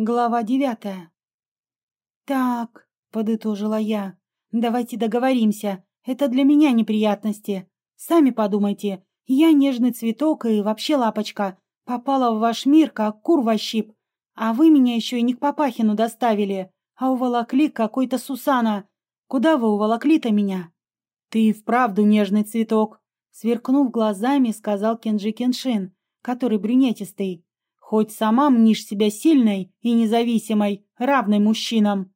Глава девятая. «Так», — подытожила я, — «давайте договоримся. Это для меня неприятности. Сами подумайте. Я нежный цветок и вообще лапочка. Попала в ваш мир, как кур во щип. А вы меня еще и не к Папахину доставили, а уволокли какой-то Сусана. Куда вы уволокли-то меня?» «Ты вправду нежный цветок», — сверкнув глазами, сказал Кенджи Кеншин, который брюнетистый. Хоть сама мнишь себя сильной и независимой, равной мужчинам.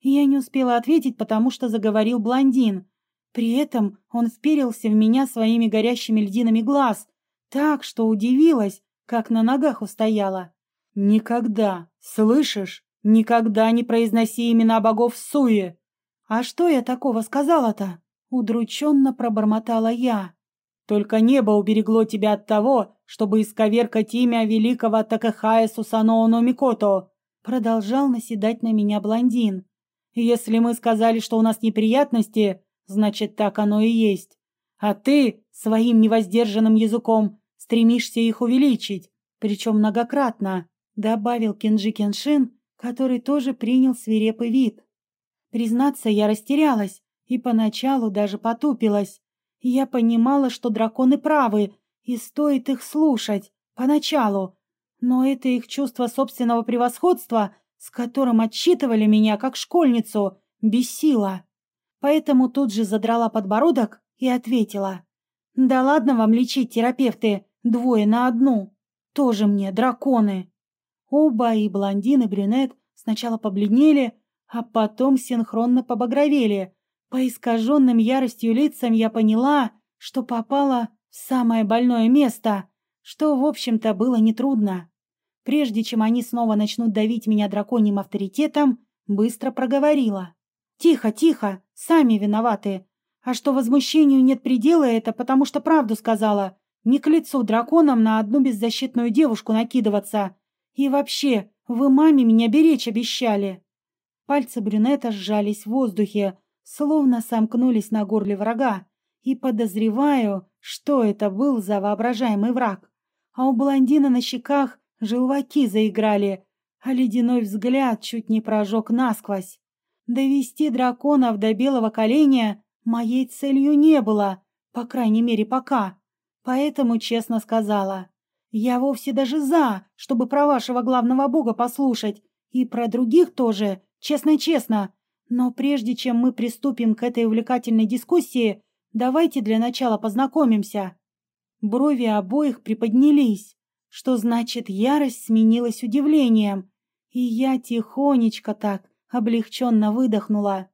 Я не успела ответить, потому что заговорил блондин. При этом он вперился в меня своими горящими льдинами глаз, так что удивилась, как на ногах устояла. «Никогда, слышишь, никогда не произноси имена богов Суи!» «А что я такого сказала-то?» Удрученно пробормотала я. Только небо уберегло тебя от того, чтобы исковеркать имя великого Такахая Сусаноо Микото. Продолжал наседать на меня блондин. Если мы сказали, что у нас неприятности, значит, так оно и есть. А ты своим невоздержанным языком стремишься их увеличить, причем многократно, добавил Кенджи Кеншин, который тоже принял свирепый вид. Признаться, я растерялась и поначалу даже потупилась. Я понимала, что драконы правы, и стоит их слушать, поначалу. Но это их чувство собственного превосходства, с которым отчитывали меня как школьницу, бесило. Поэтому тут же задрала подбородок и ответила. «Да ладно вам лечить, терапевты, двое на одну. Тоже мне драконы». Оба, и блондин, и брюнет, сначала побледнели, а потом синхронно побагровели, по искаженным яростью лицам я поняла, что попала в самое больное место, что, в общем-то, было нетрудно. Прежде чем они снова начнут давить меня драконьим авторитетом, быстро проговорила. «Тихо, тихо, сами виноваты. А что возмущению нет предела, это потому что правду сказала. Не к лицу драконам на одну беззащитную девушку накидываться. И вообще, вы маме меня беречь обещали». Пальцы брюнета сжались в воздухе, словно сомкнулись на горле врага, и подозреваю, что это был за воображаемый враг. А у блондина на щеках желваки заиграли, а ледяной взгляд чуть не прожег насквозь. Довести драконов до белого коленя моей целью не было, по крайней мере пока. Поэтому честно сказала, я вовсе даже за, чтобы про вашего главного бога послушать, и про других тоже, честно-честно, но прежде чем мы приступим к этой увлекательной дискуссии, давайте для начала познакомимся. Брови обоих приподнялись, что значит ярость сменилась удивлением, и я тихонечко так облегченно выдохнула.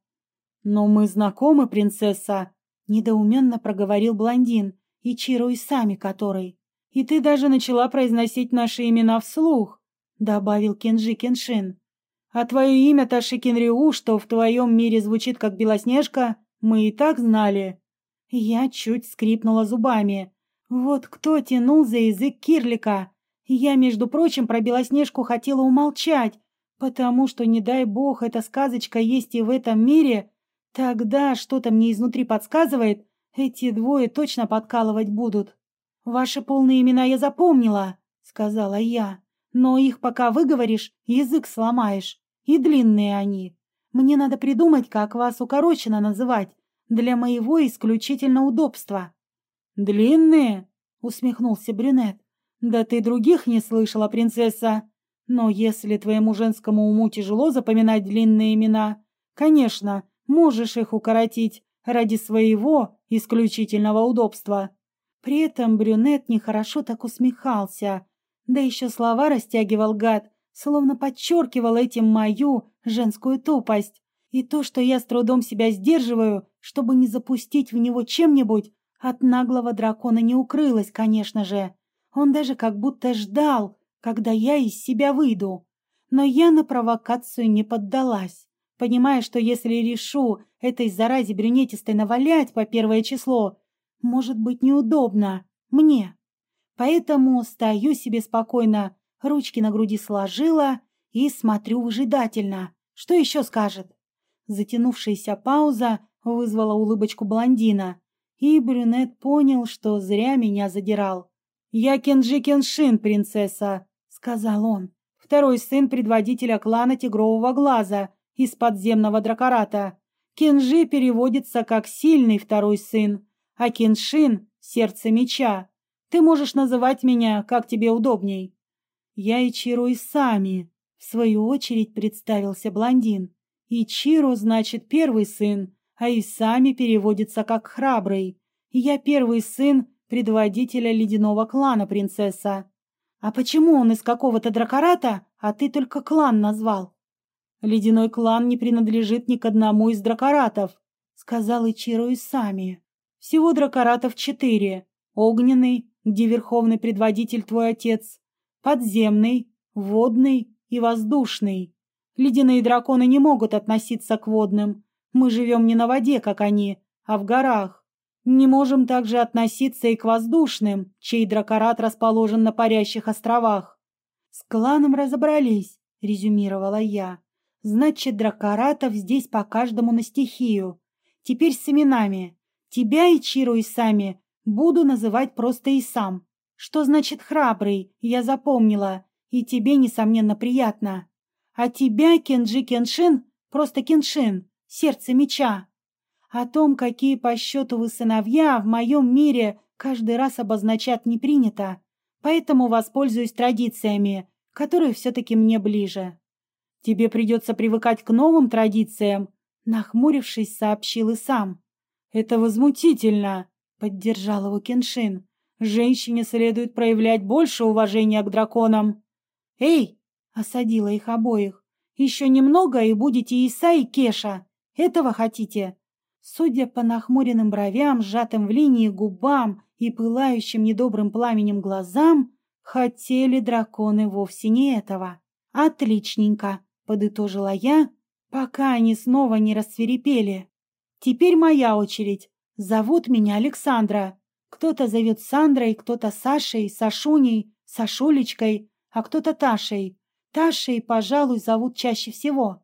«Но мы знакомы, принцесса», — недоуменно проговорил блондин, и Чиру и сами который. «И ты даже начала произносить наши имена вслух», — добавил Кенжи Кеншин. А твое имя Ташикин что в твоем мире звучит как Белоснежка, мы и так знали. Я чуть скрипнула зубами. Вот кто тянул за язык Кирлика. Я, между прочим, про Белоснежку хотела умолчать, потому что, не дай бог, эта сказочка есть и в этом мире, тогда что-то мне изнутри подсказывает, эти двое точно подкалывать будут. «Ваши полные имена я запомнила», — сказала я, «но их пока выговоришь, язык сломаешь». И длинные они. Мне надо придумать, как вас укорочено называть, для моего исключительно удобства». «Длинные?» — усмехнулся брюнет. «Да ты других не слышала, принцесса. Но если твоему женскому уму тяжело запоминать длинные имена, конечно, можешь их укоротить ради своего исключительного удобства». При этом брюнет нехорошо так усмехался, да еще слова растягивал гад, словно подчеркивал этим мою женскую тупость. И то, что я с трудом себя сдерживаю, чтобы не запустить в него чем-нибудь, от наглого дракона не укрылось, конечно же. Он даже как будто ждал, когда я из себя выйду. Но я на провокацию не поддалась, понимая, что если решу этой заразе брюнетистой навалять по первое число, может быть неудобно мне. Поэтому стою себе спокойно, ручки на груди сложила и смотрю выжидательно. Что еще скажет? Затянувшаяся пауза вызвала улыбочку блондина, и брюнет понял, что зря меня задирал. «Я Кенджи Кеншин, принцесса», — сказал он. «В второй сын предводителя клана Тигрового Глаза из подземного дракората. Кенжи переводится как «сильный второй сын», а Кеншин — «сердце меча». Ты можешь называть меня, как тебе удобней. Я Ичиро и сами, в свою очередь представился блондин. Ичиро значит первый сын, а и сами переводится как храбрый. Я первый сын предводителя ледяного клана, принцесса. А почему он из какого-то дракората, а ты только клан назвал? Ледяной клан не принадлежит ни к одному из дракоратов, сказал Ичиро и сами. Всего дракоратов четыре. Огненный, где верховный предводитель твой отец, подземный, водный и воздушный. Ледяные драконы не могут относиться к водным. Мы живем не на воде, как они, а в горах. Не можем также относиться и к воздушным, чей дракорат расположен на парящих островах. С кланом разобрались, резюмировала я. Значит, дракоратов здесь по каждому на стихию. Теперь с именами. Тебя и Чиру и сами Буду называть просто и сам. Что значит храбрый, я запомнила, и тебе, несомненно, приятно. А тебя, Кенджи Кеншин, просто Кеншин, сердце меча. О том, какие по счету вы сыновья, в моем мире каждый раз обозначать не принято, поэтому воспользуюсь традициями, которые все-таки мне ближе. Тебе придется привыкать к новым традициям, нахмурившись, сообщил и сам. Это возмутительно. Поддержал его Кеншин. Женщине следует проявлять больше уважения к драконам. Эй! Осадила их обоих. Еще немного, и будете Иса и Кеша. Этого хотите? Судя по нахмуренным бровям, сжатым в линии губам и пылающим недобрым пламенем глазам, хотели драконы вовсе не этого. Отличненько, подытожила я, пока они снова не расцвирепели. Теперь моя очередь. Зовут меня Александра. Кто-то зовет Сандрой, кто-то Сашей, Сашуней, Сашулечкой, а кто-то Ташей. Ташей, пожалуй, зовут чаще всего.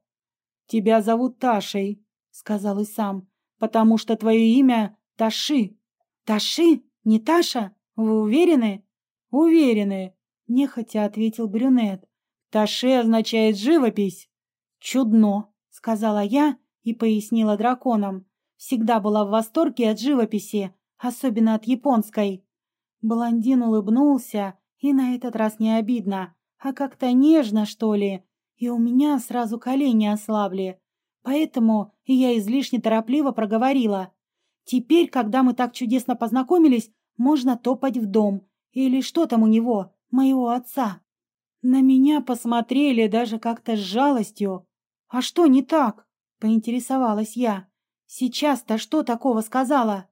Тебя зовут Ташей, сказал и сам, потому что твое имя Таши. Таши? Не Таша? Вы уверены? Уверены, нехотя ответил брюнет. Таши означает живопись. Чудно, сказала я и пояснила драконам всегда была в восторге от живописи, особенно от японской. Блондин улыбнулся, и на этот раз не обидно, а как-то нежно, что ли, и у меня сразу колени ослабли. Поэтому я излишне торопливо проговорила. «Теперь, когда мы так чудесно познакомились, можно топать в дом. Или что там у него, моего отца?» На меня посмотрели даже как-то с жалостью. «А что не так?» — поинтересовалась я. Сейчас-то что такого сказала?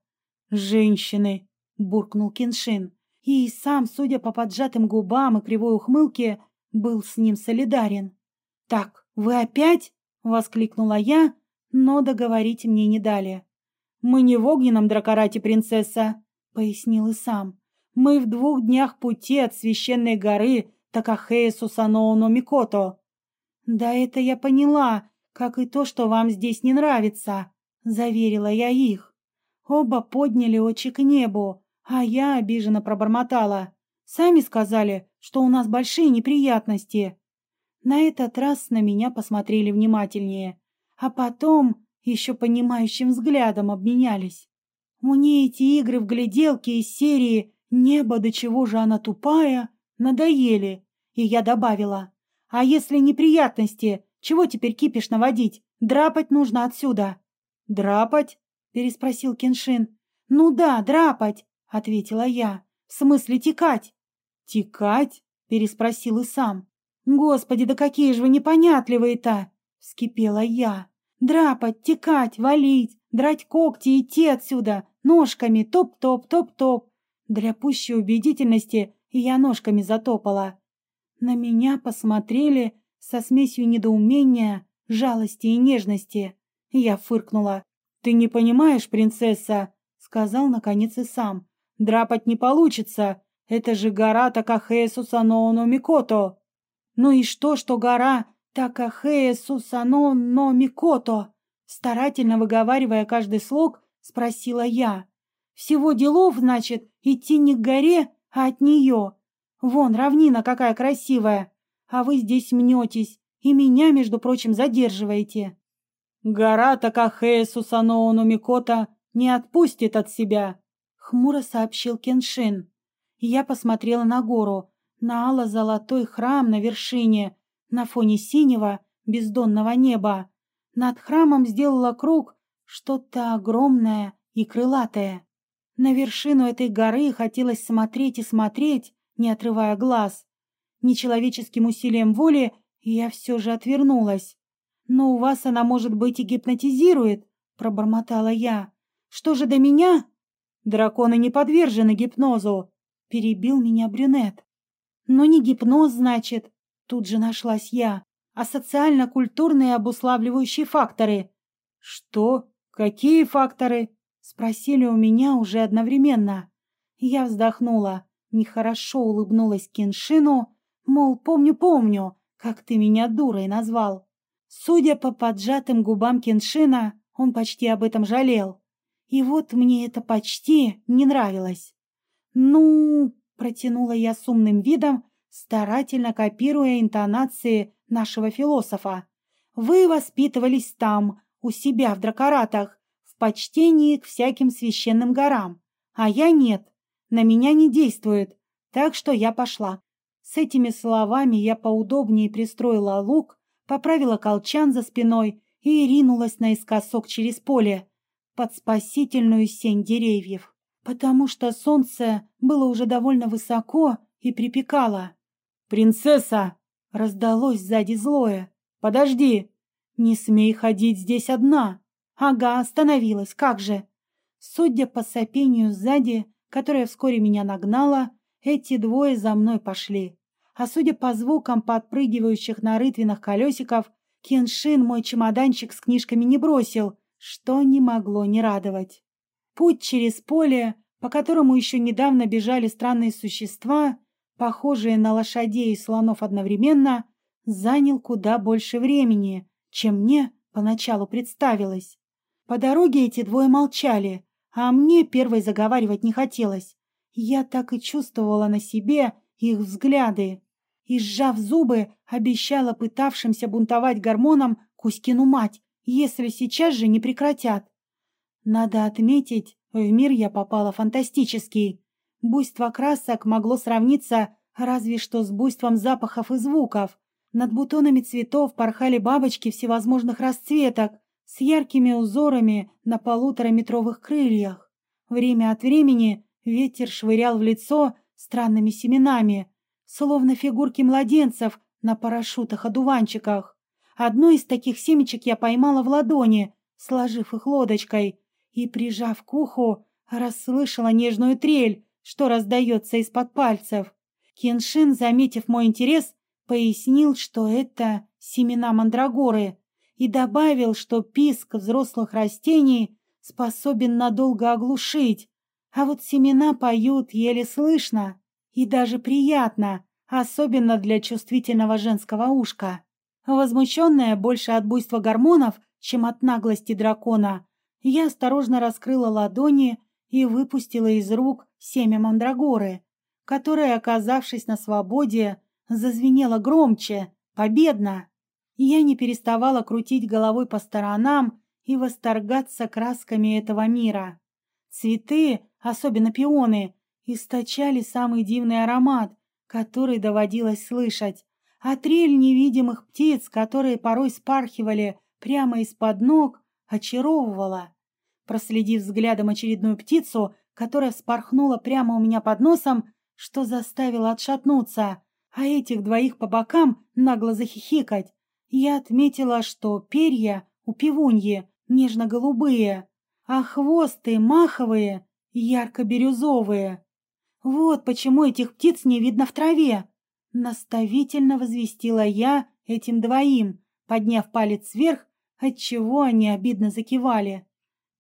Женщины, буркнул Киншин. И сам, судя по поджатым губам и кривой ухмылке, был с ним солидарен. Так, вы опять? воскликнула я, но договорить мне не дали. Мы не в огненном дракорате, принцесса, пояснил и сам. Мы в двух днях пути от священной горы Такахея Сусаноуно Микото. Да это я поняла, как и то, что вам здесь не нравится заверила я их. Оба подняли очи к небу, а я обиженно пробормотала. Сами сказали, что у нас большие неприятности. На этот раз на меня посмотрели внимательнее, а потом еще понимающим взглядом обменялись. Мне эти игры в гляделки из серии «Небо, до чего же она тупая» надоели, и я добавила. «А если неприятности, чего теперь кипиш наводить? Драпать нужно отсюда!» «Драпать?» — переспросил Кеншин. «Ну да, драпать!» — ответила я. «В смысле текать?» «Текать?» — переспросил и сам. «Господи, да какие же вы непонятливые-то!» — вскипела я. «Драпать, текать, валить, драть когти идти отсюда, ножками, топ-топ, топ-топ!» Для пущей убедительности я ножками затопала. На меня посмотрели со смесью недоумения, жалости и нежности. Я фыркнула. «Ты не понимаешь, принцесса?» — сказал наконец и сам. «Драпать не получится. Это же гора Такахея Сусано Микото». «Ну и что, что гора Такахея Сусано Микото?» Старательно выговаривая каждый слог, спросила я. «Всего делов, значит, идти не к горе, а от нее. Вон, равнина какая красивая. а вы здесь мнетесь и меня, между прочим, задерживаете. Гора Такахея Сусаноону Микота не отпустит от себя, хмуро сообщил Кеншин. Я посмотрела на гору, на ало-золотой храм на вершине, на фоне синего бездонного неба. Над храмом сделала круг что-то огромное и крылатое. На вершину этой горы хотелось смотреть и смотреть, не отрывая глаз. Нечеловеческим усилием воли я все же отвернулась. «Но у вас она, может быть, и гипнотизирует», — пробормотала я. «Что же до меня?» «Драконы не подвержены гипнозу», — перебил меня брюнет. «Но не гипноз, значит», — тут же нашлась я, «а социально-культурные обуславливающие факторы». «Что? Какие факторы?» — спросили у меня уже одновременно. Я вздохнула, нехорошо улыбнулась Киншину, мол, помню-помню, как ты меня дурой назвал. Судя по поджатым губам Кеншина, он почти об этом жалел. И вот мне это почти не нравилось. «Ну...» — протянула я с умным видом, старательно копируя интонации нашего философа. «Вы воспитывались там, у себя в дракоратах, в почтении к всяким священным горам, а я нет, на меня не действует, так что я пошла». С этими словами я поудобнее пристроила лук, поправила колчан за спиной и ринулась наискосок через поле под спасительную сень деревьев, потому что солнце было уже довольно высоко и припекало. «Принцесса!» — раздалось сзади злое. «Подожди! Не смей ходить здесь одна!» «Ага, остановилась, как же!» Судя по сопению сзади, которое вскоре меня нагнало, эти двое за мной пошли. А судя по звукам подпрыгивающих на рытвинах колесиков, Кеншин мой чемоданчик с книжками не бросил, что не могло не радовать. Путь через поле, по которому еще недавно бежали странные существа, похожие на лошадей и слонов одновременно, занял куда больше времени, чем мне поначалу представилось. По дороге эти двое молчали, а мне первой заговаривать не хотелось. Я так и чувствовала на себе их взгляды. И, сжав зубы, обещала пытавшимся бунтовать гормоном Кузькину мать, если сейчас же не прекратят. Надо отметить, в мир я попала фантастический. Буйство красок могло сравниться разве что с буйством запахов и звуков. Над бутонами цветов порхали бабочки всевозможных расцветок с яркими узорами на полутораметровых крыльях. Время от времени Ветер швырял в лицо странными семенами, словно фигурки младенцев на парашютах-одуванчиках. Одно из таких семечек я поймала в ладони, сложив их лодочкой, и, прижав к уху, расслышала нежную трель, что раздается из-под пальцев. Кеншин, заметив мой интерес, пояснил, что это семена мандрагоры, и добавил, что писк взрослых растений способен надолго оглушить, а вот семена поют еле слышно и даже приятно, особенно для чувствительного женского ушка. Возмущенная больше от буйства гормонов, чем от наглости дракона, я осторожно раскрыла ладони и выпустила из рук семя мандрагоры, которое, оказавшись на свободе, зазвенело громче, победно. Я не переставала крутить головой по сторонам и восторгаться красками этого мира. Цветы, особенно пионы, источали самый дивный аромат, который доводилось слышать, а трель невидимых птиц, которые порой спархивали прямо из-под ног, очаровывала. Проследив взглядом очередную птицу, которая вспорхнула прямо у меня под носом, что заставило отшатнуться, а этих двоих по бокам нагло захихикать, я отметила, что перья у пивуньи нежно-голубые, а хвосты маховые, ярко-бирюзовые. Вот почему этих птиц не видно в траве. Наставительно возвестила я этим двоим, подняв палец вверх, отчего они обидно закивали.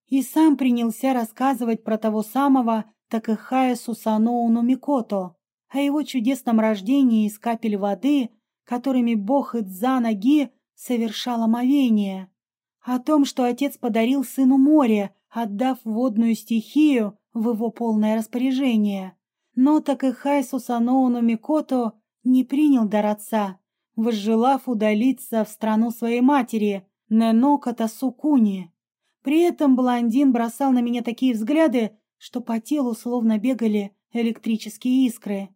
И сам принялся рассказывать про того самого Такэхая Сусаноуну Микото, о его чудесном рождении из капель воды, которыми бог Идза-Наги совершал омовение, о том, что отец подарил сыну море, отдав водную стихию в его полное распоряжение. Но так и Хай Сусаноуну Микото не принял дар отца, возжелав удалиться в страну своей матери, Неноката Сукуни. При этом блондин бросал на меня такие взгляды, что по телу словно бегали электрические искры.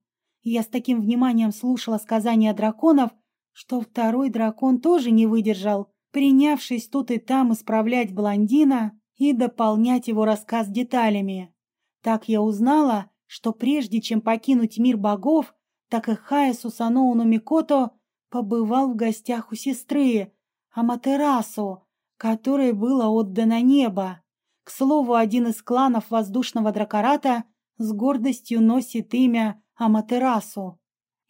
Я с таким вниманием слушала сказания драконов, что второй дракон тоже не выдержал, принявшись тут и там исправлять блондина и дополнять его рассказ деталями. Так я узнала, что прежде чем покинуть мир богов, Такэхая Сусаноуну Микото побывал в гостях у сестры, Аматерасу, которой было отдано небо. К слову, один из кланов воздушного дракората с гордостью носит имя Аматерасу.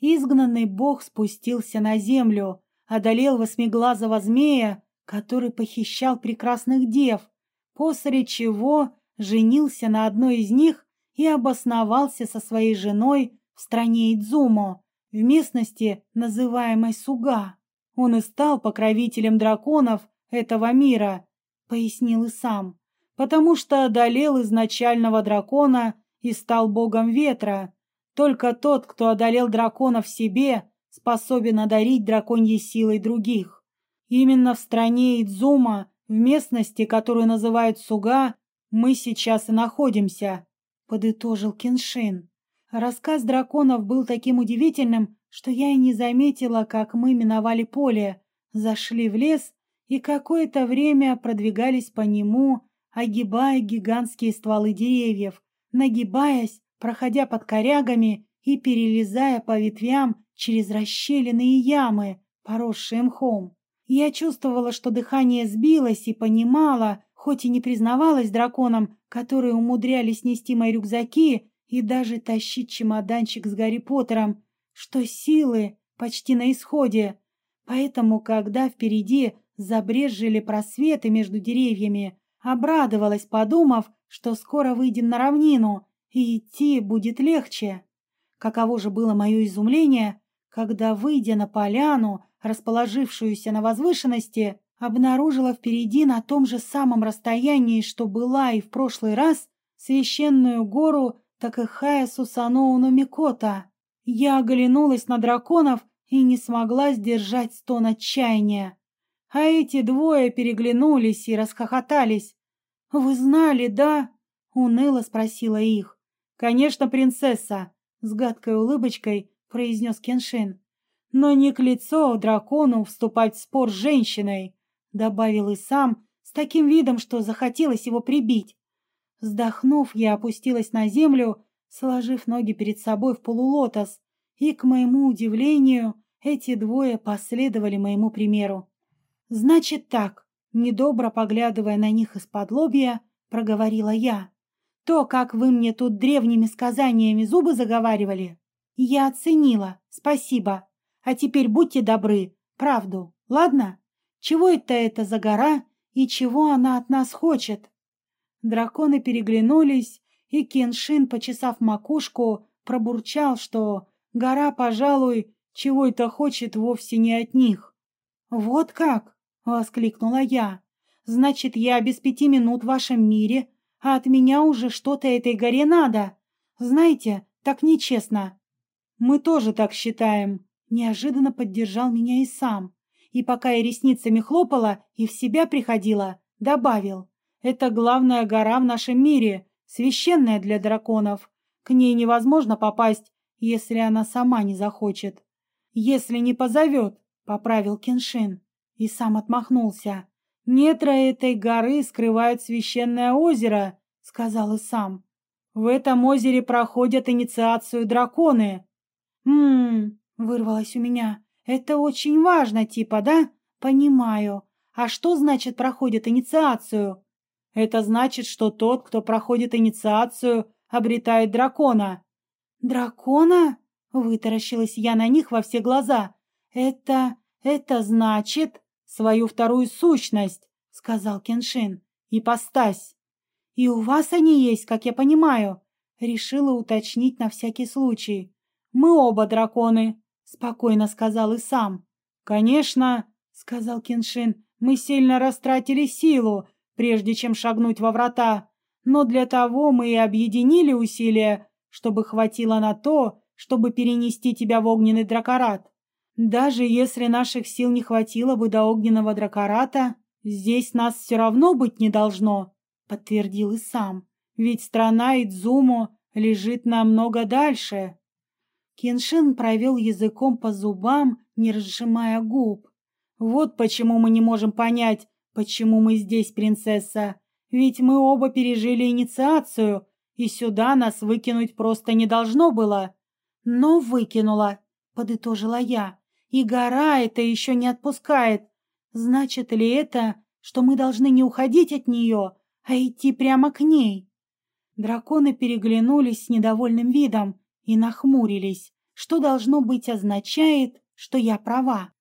Изгнанный бог спустился на землю, одолел восьмиглазого змея, который похищал прекрасных дев, после чего женился на одной из них и обосновался со своей женой в стране Идзумо, в местности, называемой Суга. Он и стал покровителем драконов этого мира, пояснил и сам, потому что одолел изначального дракона и стал богом ветра. Только тот, кто одолел дракона в себе, способен одарить драконьей силой других. Именно в стране Идзума, в местности, которую называют Суга, мы сейчас и находимся, подытожил Кеншин. Рассказ драконов был таким удивительным, что я и не заметила, как мы миновали поле, зашли в лес и какое-то время продвигались по нему, огибая гигантские стволы деревьев, нагибаясь, проходя под корягами и перелезая по ветвям через расщелины и ямы, поросшие мхом. Я чувствовала, что дыхание сбилось и понимала, хоть и не признавалась драконам, которые умудрялись нести мои рюкзаки и даже тащить чемоданчик с Гарри Поттером, что силы почти на исходе. Поэтому, когда впереди забрежили просветы между деревьями, обрадовалась, подумав, что скоро выйдем на равнину, и идти будет легче. Каково же было мое изумление, когда, выйдя на поляну, расположившуюся на возвышенности, обнаружила впереди на том же самом расстоянии, что была и в прошлый раз, священную гору Такэхая Сусаноуну Микота. Я оглянулась на драконов и не смогла сдержать стон отчаяния. А эти двое переглянулись и расхохотались. «Вы знали, да?» — уныло спросила их. «Конечно, принцесса!» — с гадкой улыбочкой произнес Кеншин. «Но не к лицу дракону вступать в спор с женщиной!» — добавил и сам, с таким видом, что захотелось его прибить. Вздохнув, я опустилась на землю, сложив ноги перед собой в полулотос, и, к моему удивлению, эти двое последовали моему примеру. «Значит так», — недобро поглядывая на них из-под лобья, проговорила я. «То, как вы мне тут древними сказаниями зубы заговаривали, я оценила, спасибо. А теперь будьте добры, правду, ладно? Чего это это за гора и чего она от нас хочет?» Драконы переглянулись, и Кеншин, почесав макушку, пробурчал, что гора, пожалуй, чего это хочет вовсе не от них. «Вот как!» — воскликнула я. «Значит, я без пяти минут в вашем мире, а от меня уже что-то этой горе надо. Знаете, так нечестно». «Мы тоже так считаем», — неожиданно поддержал меня и сам. И пока я ресницами хлопала и в себя приходила, добавил. «Это главная гора в нашем мире, священная для драконов. К ней невозможно попасть, если она сама не захочет. Если не позовет», — поправил Кеншин. И сам отмахнулся. «Нетра этой горы скрывают священное озеро», — сказал и сам. «В этом озере проходят инициацию драконы». «Ммм», — вырвалось у меня, — «это очень важно, типа, да? Понимаю. А что значит проходит инициацию?» «Это значит, что тот, кто проходит инициацию, обретает дракона». «Дракона?» — вытаращилась я на них во все глаза. «Это... это значит...» «Свою вторую сущность», — сказал Кеншин. «Ипостась». «И у вас они есть, как я понимаю», — решила уточнить на всякий случай. «Мы оба драконы», — спокойно сказал и сам. «Конечно», — сказал Кеншин, — «мы сильно растратили силу, прежде чем шагнуть во врата, но для того мы и объединили усилия, чтобы хватило на то, чтобы перенести тебя в огненный дракорат. Даже если наших сил не хватило бы до огненного дракората, здесь нас все равно быть не должно, подтвердил и сам. Ведь страна Идзумо лежит намного дальше. Кеншин провел языком по зубам, не разжимая губ. Вот почему мы не можем понять, почему мы здесь, принцесса. Ведь мы оба пережили инициацию, и сюда нас выкинуть просто не должно было. Но выкинула, подытожила я. И гора это еще не отпускает. Значит ли это, что мы должны не уходить от нее, а идти прямо к ней? Драконы переглянулись с недовольным видом и нахмурились, что должно быть означает, что я права.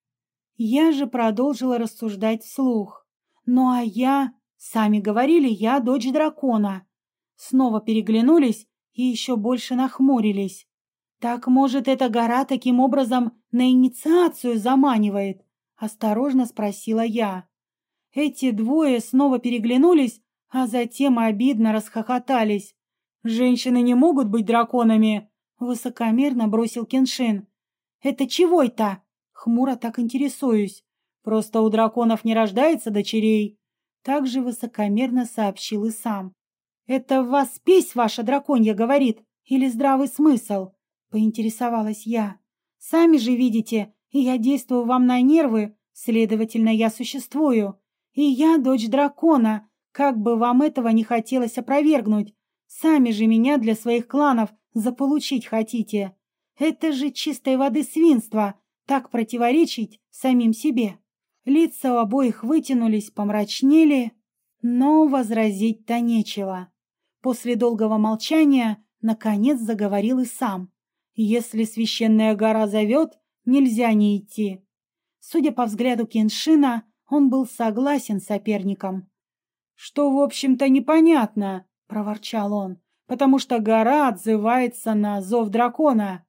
Я же продолжила рассуждать вслух. Ну а я... Сами говорили, я дочь дракона. Снова переглянулись и еще больше нахмурились. Так, может, эта гора таким образом на инициацию заманивает? Осторожно спросила я. Эти двое снова переглянулись, а затем обидно расхохотались. «Женщины не могут быть драконами!» — высокомерно бросил Кеншин. «Это чего это?» — хмуро так интересуюсь. «Просто у драконов не рождается дочерей!» Также высокомерно сообщил и сам. «Это в вас спесь ваша драконья говорит? Или здравый смысл?» — поинтересовалась я. «Сами же видите, я действую вам на нервы, следовательно, я существую. И я дочь дракона, как бы вам этого не хотелось опровергнуть. Сами же меня для своих кланов заполучить хотите. Это же чистой воды свинство, так противоречить самим себе. Лица у обоих вытянулись, помрачнели, но возразить-то нечего. После долгого молчания, наконец, заговорил и сам. Если священная гора зовет, нельзя не идти. Судя по взгляду Кеншина, он был согласен с соперником. «Что, в общем-то, непонятно», — проворчал он, «потому что гора отзывается на зов дракона».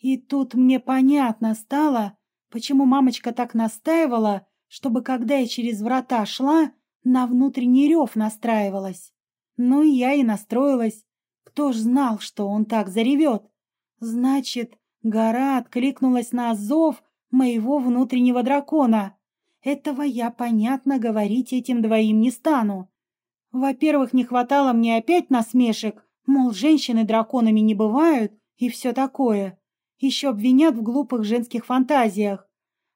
И тут мне понятно стало, почему мамочка так настаивала, чтобы, когда я через врата шла, на внутренний рев настраивалась. Ну и я и настроилась. Кто ж знал, что он так заревет? Значит, гора откликнулась на зов моего внутреннего дракона. Этого я, понятно, говорить этим двоим не стану. Во-первых, не хватало мне опять насмешек, мол, женщины драконами не бывают и все такое. Еще обвинят в глупых женских фантазиях.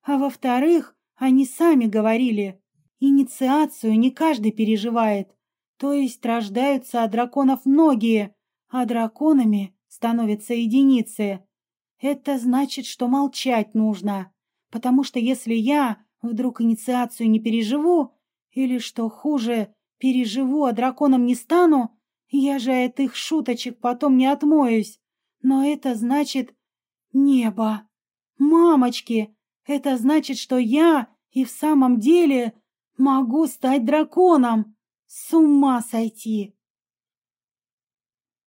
А во-вторых, они сами говорили, инициацию не каждый переживает. То есть рождаются от драконов многие, а драконами становятся единицы. Это значит, что молчать нужно, потому что если я вдруг инициацию не переживу, или, что хуже, переживу, а драконом не стану, я же от их шуточек потом не отмоюсь. Но это значит небо. Мамочки, это значит, что я и в самом деле могу стать драконом. С ума сойти!